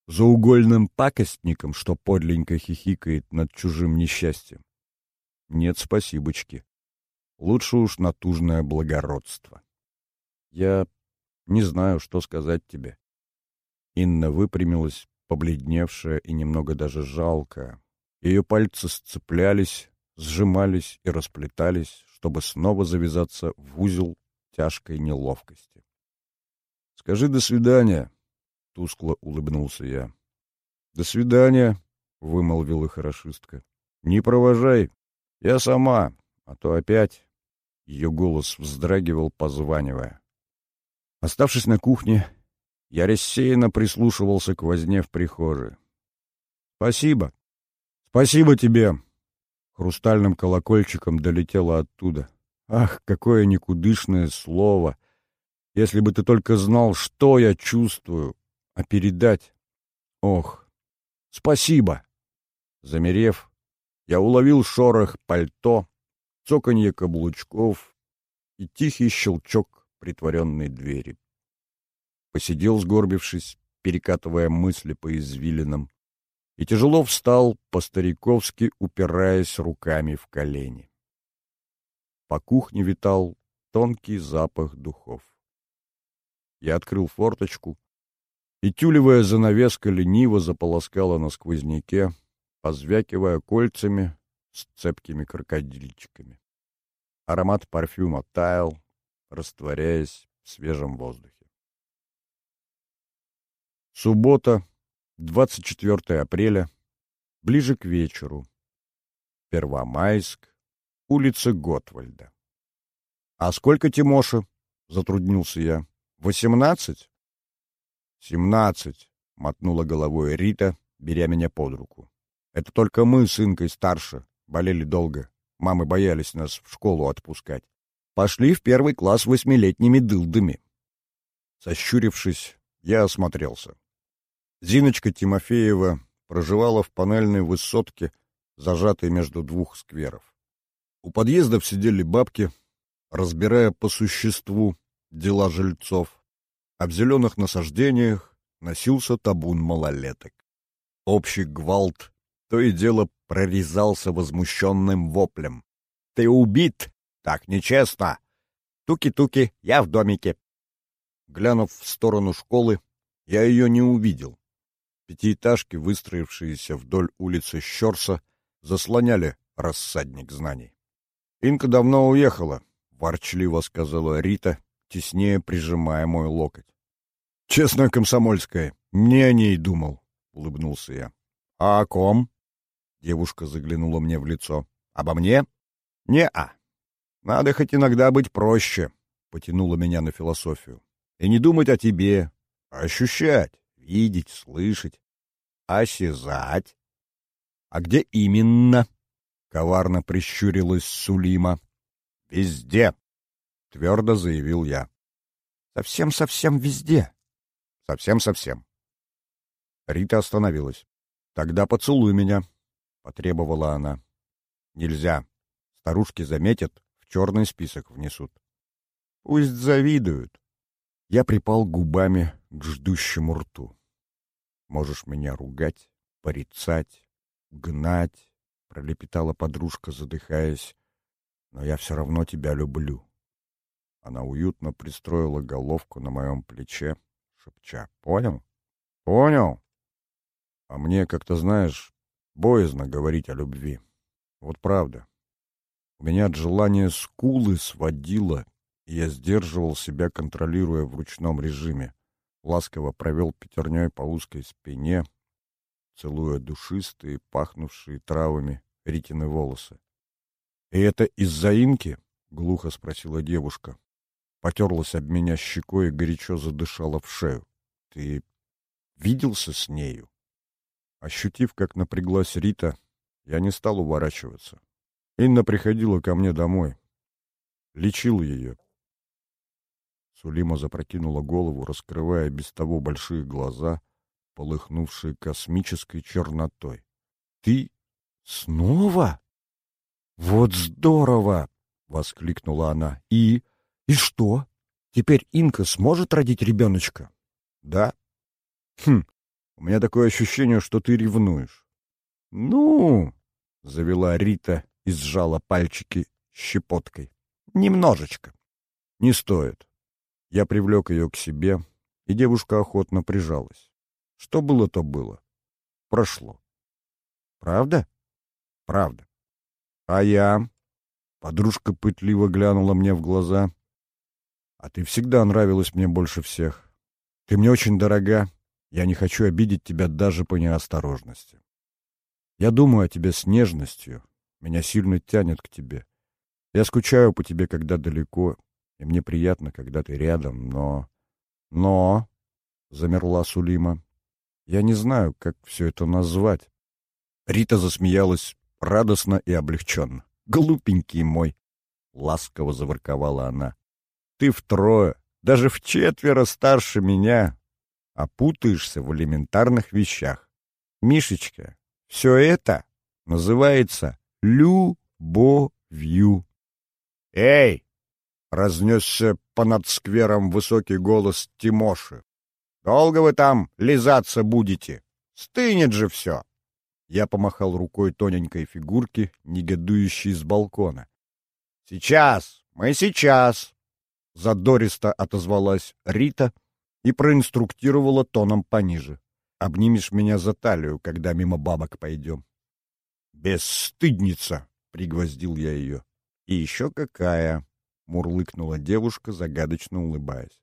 Заугольным пакостником, что подленько хихикает над чужим несчастьем? Нет, спасибочки. Лучше уж натужное благородство. Я не знаю, что сказать тебе. Инна выпрямилась, побледневшая и немного даже жалкая. Ее пальцы сцеплялись, сжимались и расплетались, чтобы снова завязаться в узел тяжкой неловкости. «Скажи «до свидания», — тускло улыбнулся я. «До свидания», — вымолвила хорошистка. «Не провожай, я сама, а то опять...» Ее голос вздрагивал, позванивая. Оставшись на кухне, я рассеянно прислушивался к возне в прихожей. «Спасибо! Спасибо тебе!» Хрустальным колокольчиком долетело оттуда. «Ах, какое никудышное слово! Если бы ты только знал, что я чувствую, а передать... Ох, спасибо!» Замерев, я уловил шорох пальто, цоканье каблучков и тихий щелчок притворенной двери. Посидел, сгорбившись, перекатывая мысли по извилинам, и тяжело встал, по-стариковски упираясь руками в колени. По кухне витал тонкий запах духов. Я открыл форточку, и тюлевая занавеска лениво заполоскала на сквозняке, позвякивая кольцами с цепкими крокодильчиками. Аромат парфюма таял, растворяясь в свежем воздухе. Суббота, 24 апреля, ближе к вечеру. Первомайск, улица Готвальда. — А сколько Тимоша? — затруднился я. — Восемнадцать? — Семнадцать, — мотнула головой Рита, беря меня под руку. Это только мы с Инкой старше, болели долго. Мамы боялись нас в школу отпускать. Пошли в первый класс восьмилетними дылдами. Сощурившись, я осмотрелся. Зиночка Тимофеева проживала в панельной высотке, зажатой между двух скверов. У подъездов сидели бабки, разбирая по существу дела жильцов, в зеленых насаждениях носился табун малолеток. Общий гвалт то и дело прорезался возмущенным воплем. «Ты убит! Так нечестно! Туки-туки, я в домике!» Глянув в сторону школы, я ее не увидел. Пятиэтажки, выстроившиеся вдоль улицы Щерса, заслоняли рассадник знаний. «Инка давно уехала», — ворчливо сказала Рита, теснее прижимая мой локоть. «Честная комсомольская, не о ней думал», — улыбнулся я. «А о ком?» Девушка заглянула мне в лицо. «Обо мне?» «Не-а. Надо хоть иногда быть проще», — потянула меня на философию. «И не думать о тебе, а ощущать, видеть, слышать, осязать». «А где именно?» — коварно прищурилась Сулима. «Везде», — твердо заявил я. «Совсем-совсем везде». «Совсем-совсем». Рита остановилась. «Тогда поцелуй меня», потребовала она. Нельзя. Старушки заметят, в черный список внесут. Пусть завидуют. Я припал губами к ждущему рту. Можешь меня ругать, порицать, гнать, пролепетала подружка, задыхаясь, но я все равно тебя люблю. Она уютно пристроила головку на моем плече, шепча. Понял? Понял? А мне, как-то знаешь, Боязно говорить о любви. Вот правда. У меня от желания скулы сводило, и я сдерживал себя, контролируя в ручном режиме. Ласково провел пятерней по узкой спине, целуя душистые, пахнувшие травами Ритины волосы. — И это из-за инки? — глухо спросила девушка. Потерлась об меня щекой и горячо задышала в шею. — Ты виделся с нею? Ощутив, как напряглась Рита, я не стал уворачиваться. Инна приходила ко мне домой. Лечил ее. Сулима запрокинула голову, раскрывая без того большие глаза, полыхнувшие космической чернотой. — Ты снова? — Вот здорово! — воскликнула она. — И? И что? Теперь Инка сможет родить ребеночка? Да? Хм, у меня такое ощущение, что ты ревнуешь. Ну, завела Рита и сжала пальчики щепоткой. Немножечко. Не стоит. Я привлек ее к себе, и девушка охотно прижалась. Что было, то было. Прошло. Правда? Правда. А я... Подружка пытливо глянула мне в глаза. А ты всегда нравилась мне больше всех. Ты мне очень дорога. Я не хочу обидеть тебя даже по неосторожности. Я думаю о тебе с нежностью. Меня сильно тянет к тебе. Я скучаю по тебе, когда далеко, и мне приятно, когда ты рядом, но... Но... — замерла Сулима. Я не знаю, как все это назвать. Рита засмеялась радостно и облегченно. «Глупенький мой!» — ласково заворковала она. «Ты втрое, даже в четверо старше меня, а путаешься в элементарных вещах. Мишечка, все это называется любовью». «Эй!» — разнесся понад сквером высокий голос Тимоши. «Долго вы там лизаться будете? Стынет же все!» Я помахал рукой тоненькой фигурки, негодующей с балкона. «Сейчас! Мы сейчас!» Задористо отозвалась Рита и проинструктировала тоном пониже. «Обнимешь меня за талию, когда мимо бабок пойдем». «Бесстыдница!» — пригвоздил я ее. «И еще какая!» — мурлыкнула девушка, загадочно улыбаясь.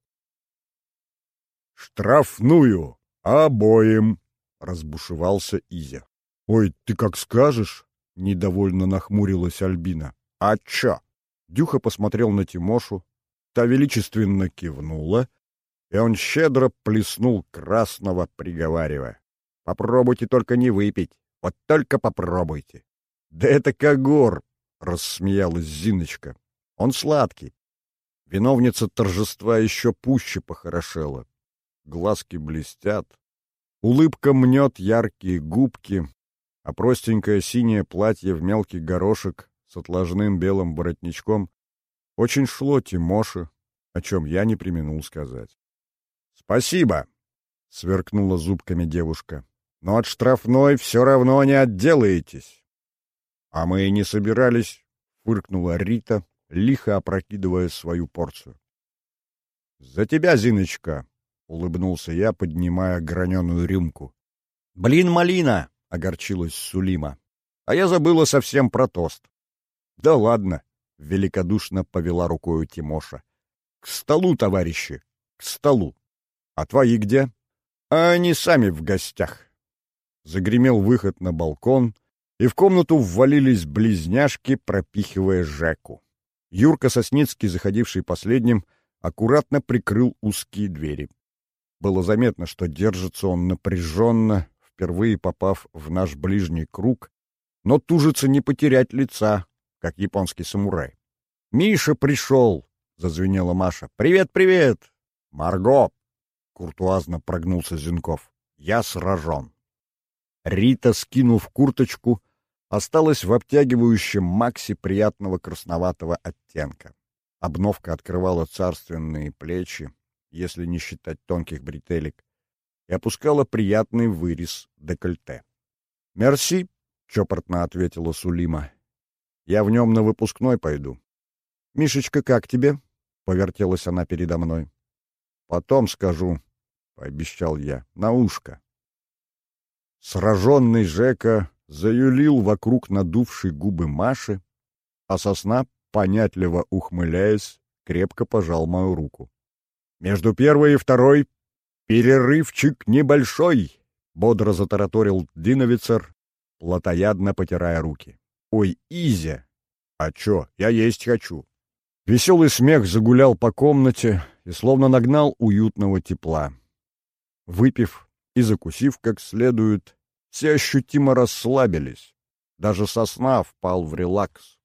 «Штрафную! Обоим!» — разбушевался Изя. «Ой, ты как скажешь!» — недовольно нахмурилась Альбина. «А чё?» Дюха посмотрел на Тимошу, та величественно кивнула, и он щедро плеснул красного, приговаривая. «Попробуйте только не выпить, вот только попробуйте!» «Да это Когор!» — рассмеялась Зиночка. «Он сладкий». Виновница торжества еще пуще похорошела. Глазки блестят, улыбка мнет яркие губки, а простенькое синее платье в мелкий горошек с отложным белым воротничком очень шло Тимоше, о чем я не применул сказать. — Спасибо! — сверкнула зубками девушка. — Но от штрафной все равно не отделаетесь. — А мы и не собирались, — фыркнула Рита, лихо опрокидывая свою порцию. — За тебя, Зиночка! — улыбнулся я, поднимая граненую рюмку. — Блин, малина! огорчилась Сулима. А я забыла совсем про тост. Да ладно, великодушно повела рукою Тимоша. К столу, товарищи, к столу. А твои где? А они сами в гостях. Загремел выход на балкон, и в комнату ввалились близняшки, пропихивая Жеку. Юрка Сосницкий, заходивший последним, аккуратно прикрыл узкие двери. Было заметно, что держится он напряженно, впервые попав в наш ближний круг, но тужится не потерять лица, как японский самурай. «Миша пришел!» — зазвенела Маша. «Привет, привет!» «Марго!» — куртуазно прогнулся Зинков. «Я сражен!» Рита, скинув курточку, осталась в обтягивающем максе приятного красноватого оттенка. Обновка открывала царственные плечи, если не считать тонких бретелек, и опускала приятный вырез декольте. «Мерси», — чопортно ответила Сулима. «Я в нем на выпускной пойду». «Мишечка, как тебе?» — повертелась она передо мной. «Потом скажу», — пообещал я, — «на ушко». Сраженный Жека заюлил вокруг надувшей губы Маши, а сосна, понятливо ухмыляясь, крепко пожал мою руку. Между первой и второй «Перерывчик небольшой!» — бодро затараторил Диновицер, плотоядно потирая руки. «Ой, Изя! А чё, я есть хочу!» Веселый смех загулял по комнате и словно нагнал уютного тепла. Выпив и закусив как следует, все ощутимо расслабились. Даже сосна впал в релакс.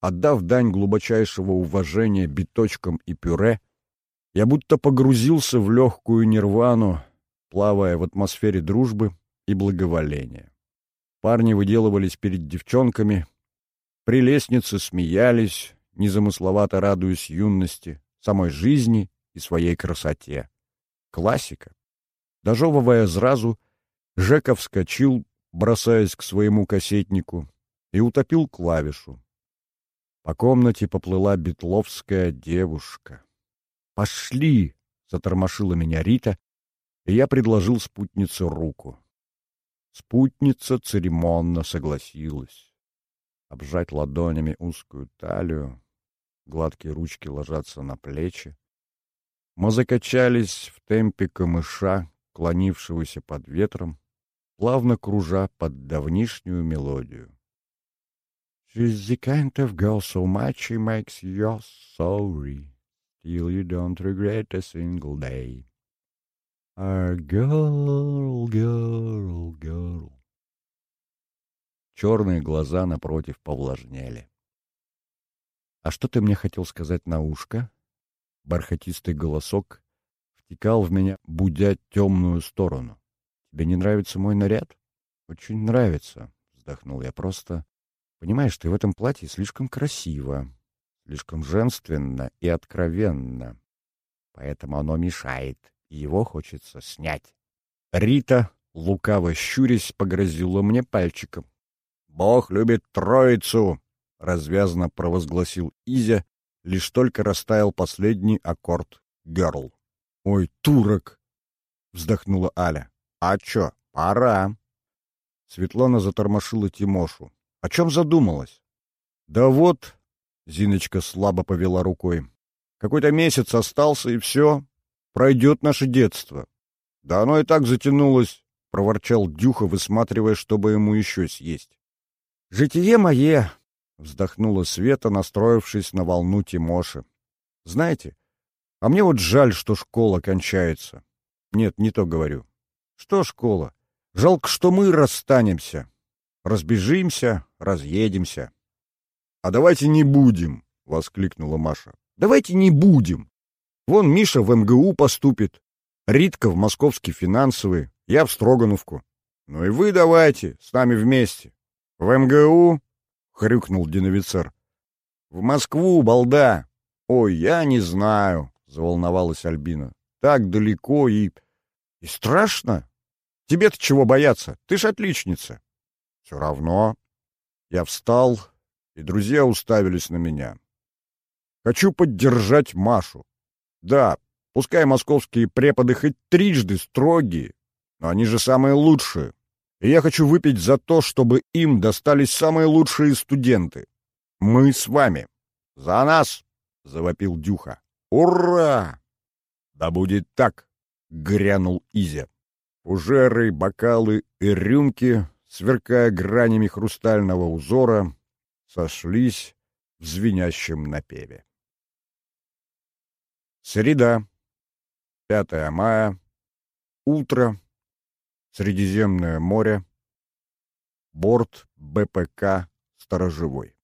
Отдав дань глубочайшего уважения биточкам и пюре, я будто погрузился в легкую нирвану, плавая в атмосфере дружбы и благоволения. Парни выделывались перед девчонками, при лестнице смеялись, незамысловато радуясь юности, самой жизни и своей красоте. Классика. Дожевывая сразу, Жека вскочил, бросаясь к своему кассетнику, и утопил клавишу. По комнате поплыла бетловская девушка. «Пошли!» — затормошила меня Рита, и я предложил спутнице руку. Спутница церемонно согласилась. Обжать ладонями узкую талию, гладкие ручки ложатся на плечи. Мы закачались в темпе камыша, клонившегося под ветром, плавно кружа под давнишнюю мелодию. She's the kind of girl so much she makes you sorry, till you don't regret a single day. A girl, girl, girl. Черные глаза напротив повлажнели. «А что ты мне хотел сказать на ушко?» Бархатистый голосок втекал в меня, будя темную сторону. «Тебе не нравится мой наряд?» «Очень нравится», — вздохнул я просто. «Понимаешь, ты в этом платье слишком красиво, слишком женственно и откровенно, поэтому оно мешает, и его хочется снять». Рита, лукаво щурясь, погрозила мне пальчиком. «Бог любит троицу!» — развязно провозгласил Изя, лишь только растаял последний аккорд «Герл». «Ой, турок!» — вздохнула Аля. «А чё, пора!» Светлана затормошила Тимошу. «О чем задумалась?» «Да вот...» — Зиночка слабо повела рукой. «Какой-то месяц остался, и все. Пройдет наше детство». «Да оно и так затянулось», — проворчал Дюха, высматривая, чтобы ему еще съесть. «Житие мое!» — вздохнула Света, настроившись на волну Тимоши. «Знаете, а мне вот жаль, что школа кончается. Нет, не то говорю. Что школа? Жалко, что мы расстанемся. Разбежимся, разъедемся. — А давайте не будем, — воскликнула Маша. — Давайте не будем. Вон Миша в МГУ поступит, Ритка в Московский финансовый, я в Строгановку. Ну и вы давайте, с нами вместе. В МГУ? — хрюкнул диновицер. — В Москву, балда. Ой, я не знаю, — заволновалась Альбина. Так далеко и... И страшно. Тебе-то чего бояться? Ты ж отличница. Все равно. Я встал, и друзья уставились на меня. Хочу поддержать Машу. Да, пускай московские преподы хоть трижды строгие, но они же самые лучшие. И я хочу выпить за то, чтобы им достались самые лучшие студенты. Мы с вами. За нас! — завопил Дюха. «Ура!» «Да будет так!» — грянул Изя. Фужеры, бокалы и рюмки, сверкая гранями хрустального узора, сошлись в звенящем напеве. Среда, 5 мая, утро, Средиземное море, борт БПК «Сторожевой».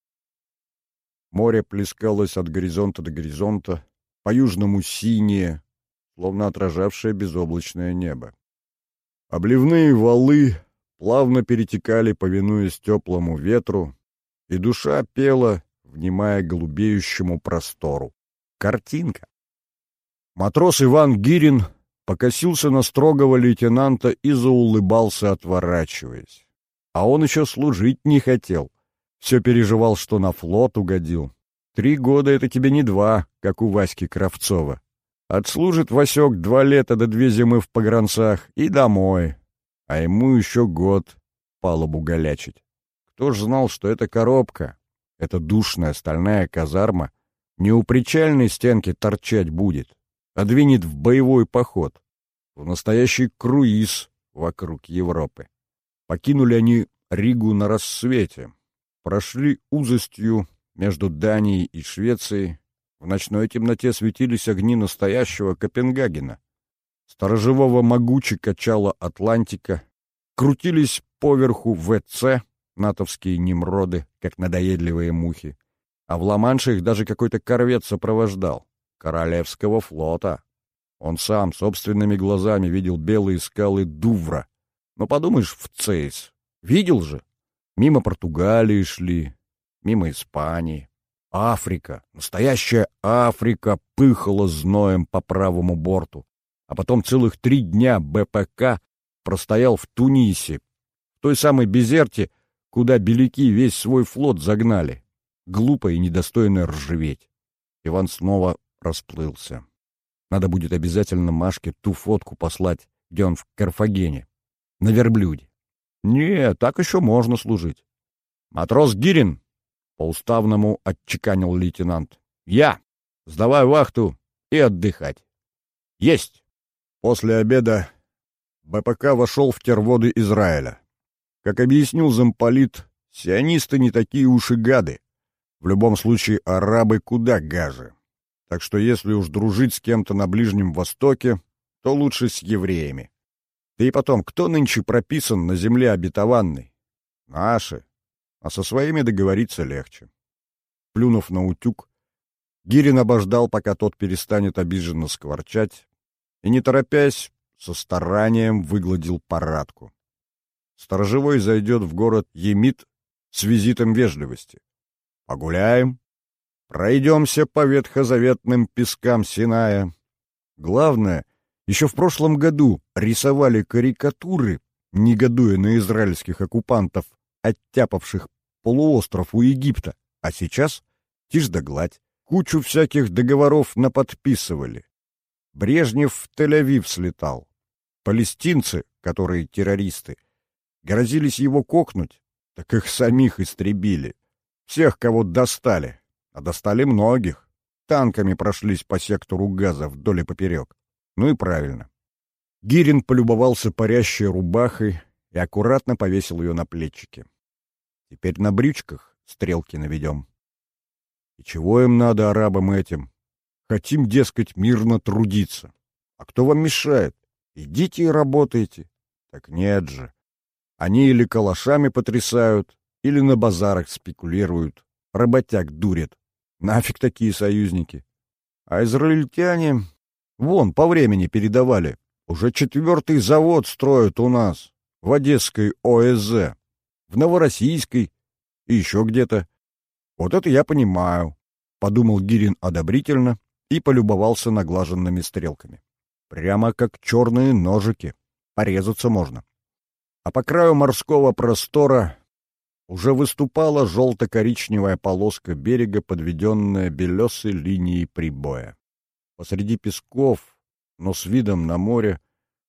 Море плескалось от горизонта до горизонта, по-южному синее, словно отражавшее безоблачное небо. Обливные валы плавно перетекали, повинуясь теплому ветру, и душа пела, внимая голубеющему простору. Картинка. Матрос Иван Гирин покосился на строгого лейтенанта и заулыбался, отворачиваясь. А он еще служить не хотел. Все переживал, что на флот угодил. Три года — это тебе не два, как у Васьки Кравцова. Отслужит Васек два лета до две зимы в погранцах и домой. А ему еще год палубу голячить. Кто ж знал, что эта коробка, эта душная стальная казарма, не у причальной стенки торчать будет, а двинет в боевой поход, в настоящий круиз вокруг Европы. Покинули они Ригу на рассвете, прошли узостью между Данией и Швецией, в ночной темноте светились огни настоящего Копенгагена. Сторожевого могуче качала Атлантика, крутились поверху ВЦ, натовские немроды, как надоедливые мухи, а в Ла-Манше их даже какой-то корвет сопровождал, Королевского флота. Он сам собственными глазами видел белые скалы Дувра. Но подумаешь, в Цейс. Видел же? Мимо Португалии шли, мимо Испании. Африка, настоящая Африка пыхала зноем по правому борту. а потом целых три дня БПК простоял в Тунисе, в той самой Безерте, куда беляки весь свой флот загнали. Глупо и недостойно ржаветь. Иван снова расплылся. Надо будет обязательно Машке ту фотку послать, где он в Карфагене, на верблюде. Не, так еще можно служить. Матрос Гирин, по-уставному отчеканил лейтенант. Я! Сдавай вахту и отдыхать. Есть! После обеда БПК вошел в терводы Израиля. Как объяснил замполит, сионисты не такие уж и гады. В любом случае, арабы куда гаже. Так что если уж дружить с кем-то на Ближнем Востоке, то лучше с евреями. Да и потом, кто нынче прописан на земле обетованной? Наши. А со своими договориться легче. Плюнув на утюг, Гирин обождал, пока тот перестанет обиженно скворчать, и, не торопясь, со старанием выгладил парадку. Сторожевой зайдет в город Емит с визитом вежливости. Погуляем, пройдемся по ветхозаветным пескам Синая. Главное, еще в прошлом году рисовали карикатуры, негодуя на израильских оккупантов, оттяпавших полуостров у Египта, а сейчас тишь да гладь. Кучу всяких договоров наподписывали. Брежнев в Тель-Авив слетал. Палестинцы, которые террористы, грозились его кокнуть, так их самих истребили. Всех, кого достали, а достали многих. Танками прошлись по сектору газа вдоль и поперек. Ну и правильно. Гирин полюбовался парящей рубахой и аккуратно повесил ее на плечики. Теперь на брючках стрелки наведем. И чего им надо, арабам этим? Хотим, дескать, мирно трудиться. А кто вам мешает? Идите и работайте. Так нет же. Они или калашами потрясают, или на базарах спекулируют. Работяг дурят. Нафиг такие союзники. А израильтяне... Вон, по времени передавали. Уже четвертый завод строят у нас. В Одесской ОСЗ. В Новороссийской. И еще где-то. Вот это я понимаю. Подумал Гирин одобрительно и полюбовался наглаженными стрелками. Прямо как черные ножики. Порезаться можно а по краю морского простора уже выступала желто-коричневая полоска берега, подведенная белесой линией прибоя. Посреди песков, но с видом на море,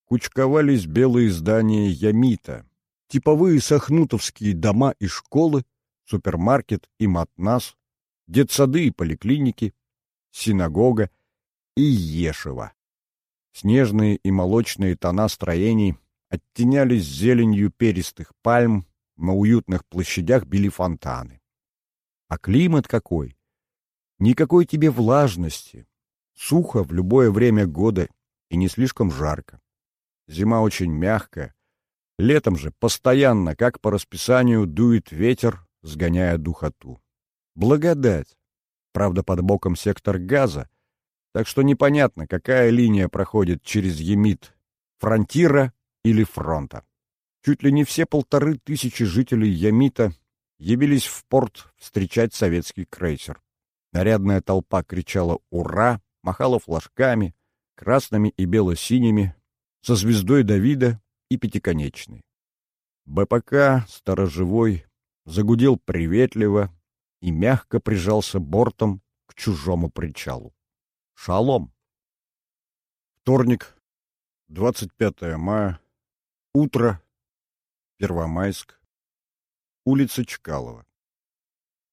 кучковались белые здания Ямита, типовые сахнутовские дома и школы, супермаркет и матнас, детсады и поликлиники, синагога и Ешева. Снежные и молочные тона строений оттенялись зеленью перистых пальм, на уютных площадях били фонтаны. А климат какой! Никакой тебе влажности, сухо в любое время года и не слишком жарко. Зима очень мягкая, летом же постоянно, как по расписанию, дует ветер, сгоняя духоту. Благодать! Правда, под боком сектор газа, так что непонятно, какая линия проходит через Емит, фронтира или фронта. Чуть ли не все полторы тысячи жителей Ямита явились в порт встречать советский крейсер. Нарядная толпа кричала «Ура!», махала флажками, красными и бело-синими, со звездой Давида и пятиконечной. БПК, сторожевой, загудел приветливо и мягко прижался бортом к чужому причалу. Шалом! Вторник, 25 мая Утро. Первомайск. Улица Чкалова.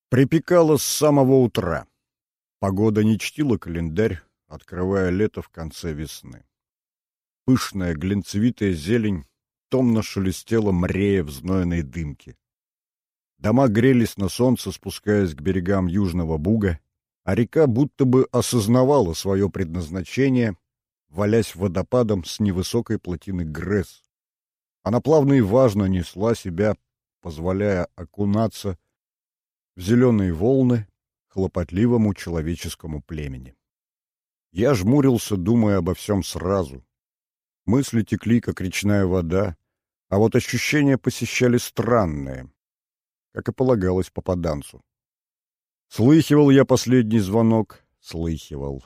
Припекало с самого утра. Погода не чтила календарь, открывая лето в конце весны. Пышная глинцевитая зелень томно шелестела мрея в знойной дымке. Дома грелись на солнце, спускаясь к берегам Южного Буга, а река будто бы осознавала свое предназначение, валясь водопадом с невысокой плотины Гресс, она плавно и важно несла себя, позволяя окунаться в зеленые волны хлопотливому человеческому племени. Я жмурился, думая обо всем сразу. Мысли текли, как речная вода, а вот ощущения посещали странные, как и полагалось попаданцу. Слыхивал я последний звонок, слыхивал.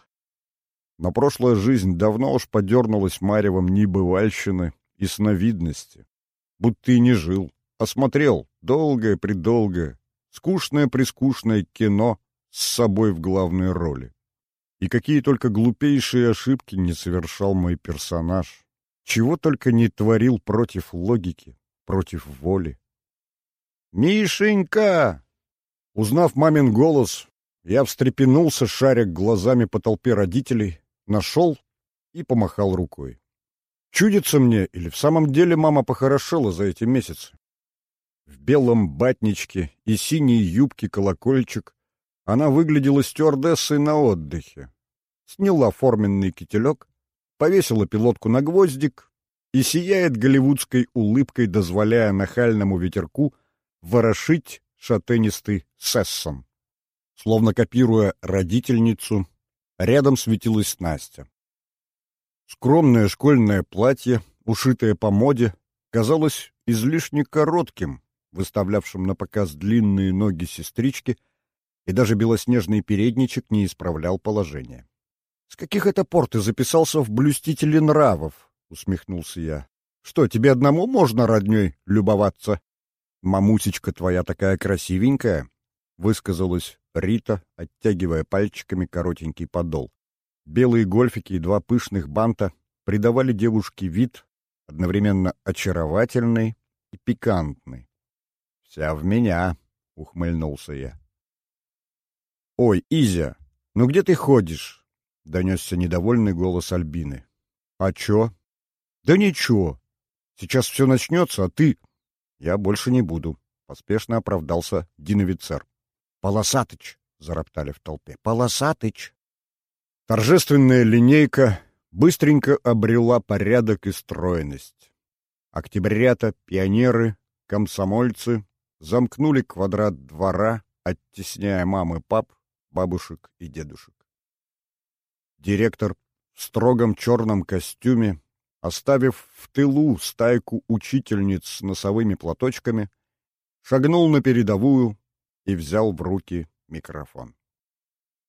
но прошлая жизнь давно уж подернулась маревом небывальщины и сновидности. Будто и не жил, а смотрел долгое-предолгое, скучное-прискучное кино с собой в главной роли. И какие только глупейшие ошибки не совершал мой персонаж. Чего только не творил против логики, против воли. «Мишенька!» Узнав мамин голос, я встрепенулся, шаря глазами по толпе родителей, нашел и помахал рукой. Чудится мне, или в самом деле мама похорошела за эти месяцы? В белом батничке и синей юбке колокольчик она выглядела стюардессой на отдыхе. Сняла форменный кителек, повесила пилотку на гвоздик и сияет голливудской улыбкой, дозволяя нахальному ветерку ворошить шатенистый сессон. Словно копируя родительницу, рядом светилась Настя. Скромное школьное платье, ушитое по моде, казалось излишне коротким, выставлявшим на показ длинные ноги сестрички, и даже белоснежный передничек не исправлял положение. — С каких это пор ты записался в блюстители нравов? — усмехнулся я. — Что, тебе одному можно родней любоваться? — Мамусечка твоя такая красивенькая, — высказалась Рита, оттягивая пальчиками коротенький подол. Белые гольфики и два пышных банта придавали девушке вид одновременно очаровательный и пикантный. «Вся в меня», — ухмыльнулся я. «Ой, Изя, ну где ты ходишь?» — донесся недовольный голос Альбины. «А чё?» «Да ничего. Сейчас все начнется, а ты...» «Я больше не буду», — поспешно оправдался Диновицер. «Полосатыч!» — зароптали в толпе. «Полосатыч!» Торжественная линейка быстренько обрела порядок и стройность. Октябрята, пионеры, комсомольцы замкнули квадрат двора, оттесняя мам и пап, бабушек и дедушек. Директор в строгом черном костюме, оставив в тылу стайку учительниц с носовыми платочками, шагнул на передовую и взял в руки микрофон.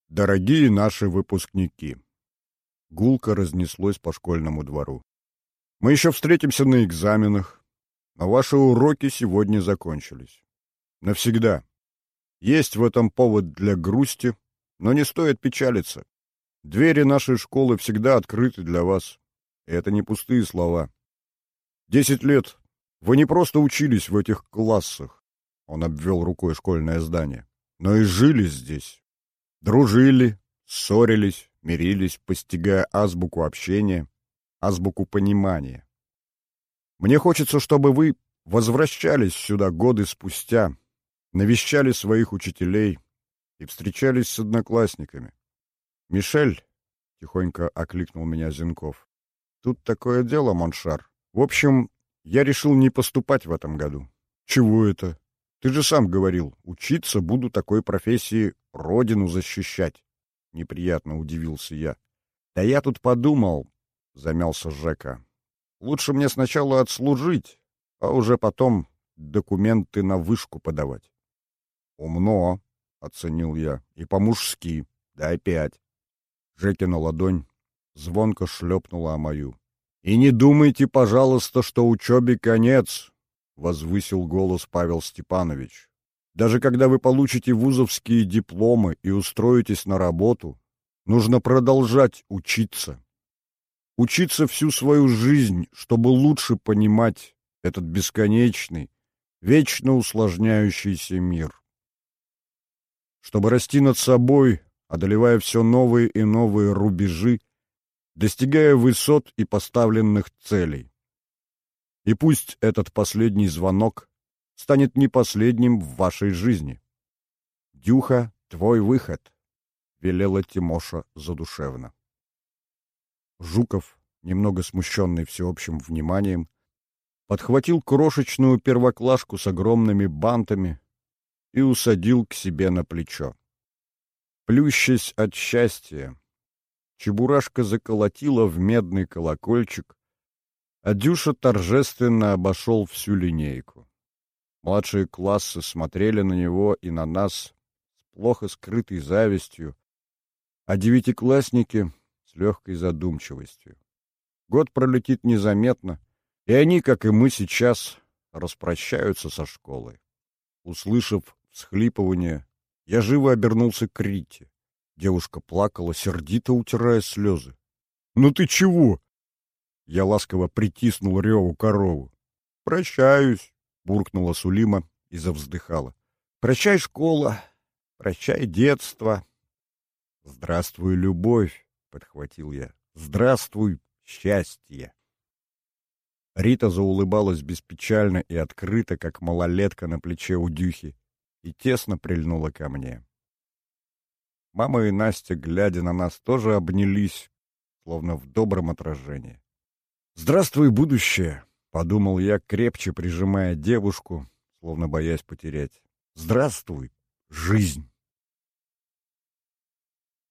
Дорогие наши выпускники! Гулко разнеслось по школьному двору. Мы еще встретимся на экзаменах, но ваши уроки сегодня закончились. Навсегда. Есть в этом повод для грусти, но не стоит печалиться. Двери нашей школы всегда открыты для вас. И это не пустые слова. Десять лет вы не просто учились в этих классах, он обвел рукой школьное здание, но и жили здесь. Дружили, ссорились, мирились, постигая азбуку общения, азбуку понимания. Мне хочется, чтобы вы возвращались сюда годы спустя, навещали своих учителей и встречались с одноклассниками. «Мишель», — тихонько окликнул меня Зинков, — «тут такое дело, Моншар. В общем, я решил не поступать в этом году». «Чего это?» Ты же сам говорил, учиться буду такой профессии родину защищать. Неприятно удивился я. Да я тут подумал, замялся Жека. Лучше мне сначала отслужить, а уже потом документы на вышку подавать. Умно, оценил я, и по-мужски, да опять. Жекина ладонь звонко шлепнула о мою. И не думайте, пожалуйста, что учебе конец, возвысил голос Павел Степанович. Даже когда вы получите вузовские дипломы и устроитесь на работу, нужно продолжать учиться. Учиться всю свою жизнь, чтобы лучше понимать этот бесконечный, вечно усложняющийся мир. Чтобы расти над собой, одолевая все новые и новые рубежи, достигая высот и поставленных целей. И пусть этот последний звонок станет не последним в вашей жизни. Дюха, твой выход, — велела Тимоша задушевно. Жуков, немного смущенный всеобщим вниманием, подхватил крошечную первоклашку с огромными бантами и усадил к себе на плечо. Плющась от счастья, Чебурашка заколотила в медный колокольчик, а Дюша торжественно обошел всю линейку. Младшие классы смотрели на него и на нас с плохо скрытой завистью, а девятиклассники с легкой задумчивостью. Год пролетит незаметно, и они, как и мы сейчас, распрощаются со школой. Услышав всхлипывание, я живо обернулся к Рите. Девушка плакала, сердито утирая слезы. «Ну ты чего?» Я ласково притиснул Реву корову. «Прощаюсь», — буркнула Сулима и завздыхала. «Прощай, школа, прощай, детство». «Здравствуй, любовь», — подхватил я. «Здравствуй, счастье». Рита заулыбалась беспечально и открыто, как малолетка на плече у Дюхи, и тесно прильнула ко мне. Мама и Настя, глядя на нас, тоже обнялись, словно в добром отражении. «Здравствуй, будущее!» — подумал я, крепче прижимая девушку, словно боясь потерять. «Здравствуй, жизнь!»